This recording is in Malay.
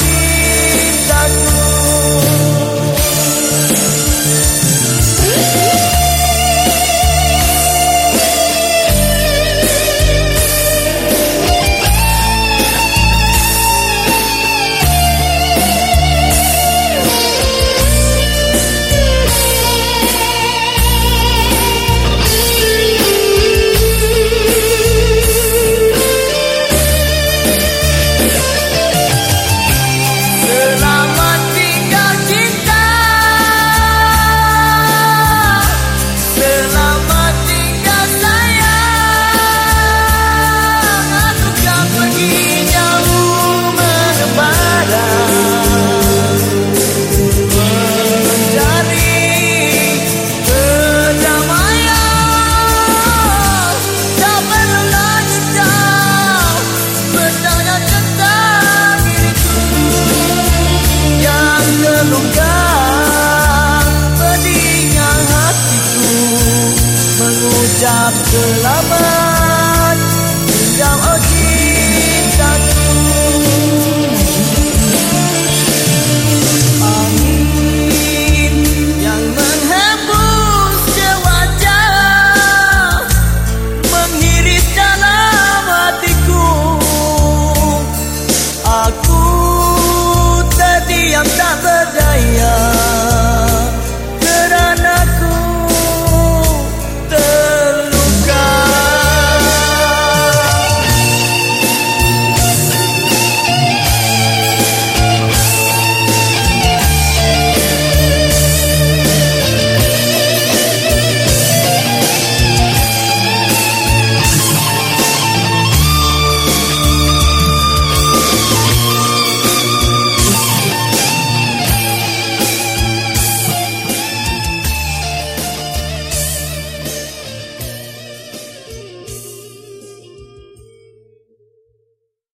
cintaku ucap selamat. Yang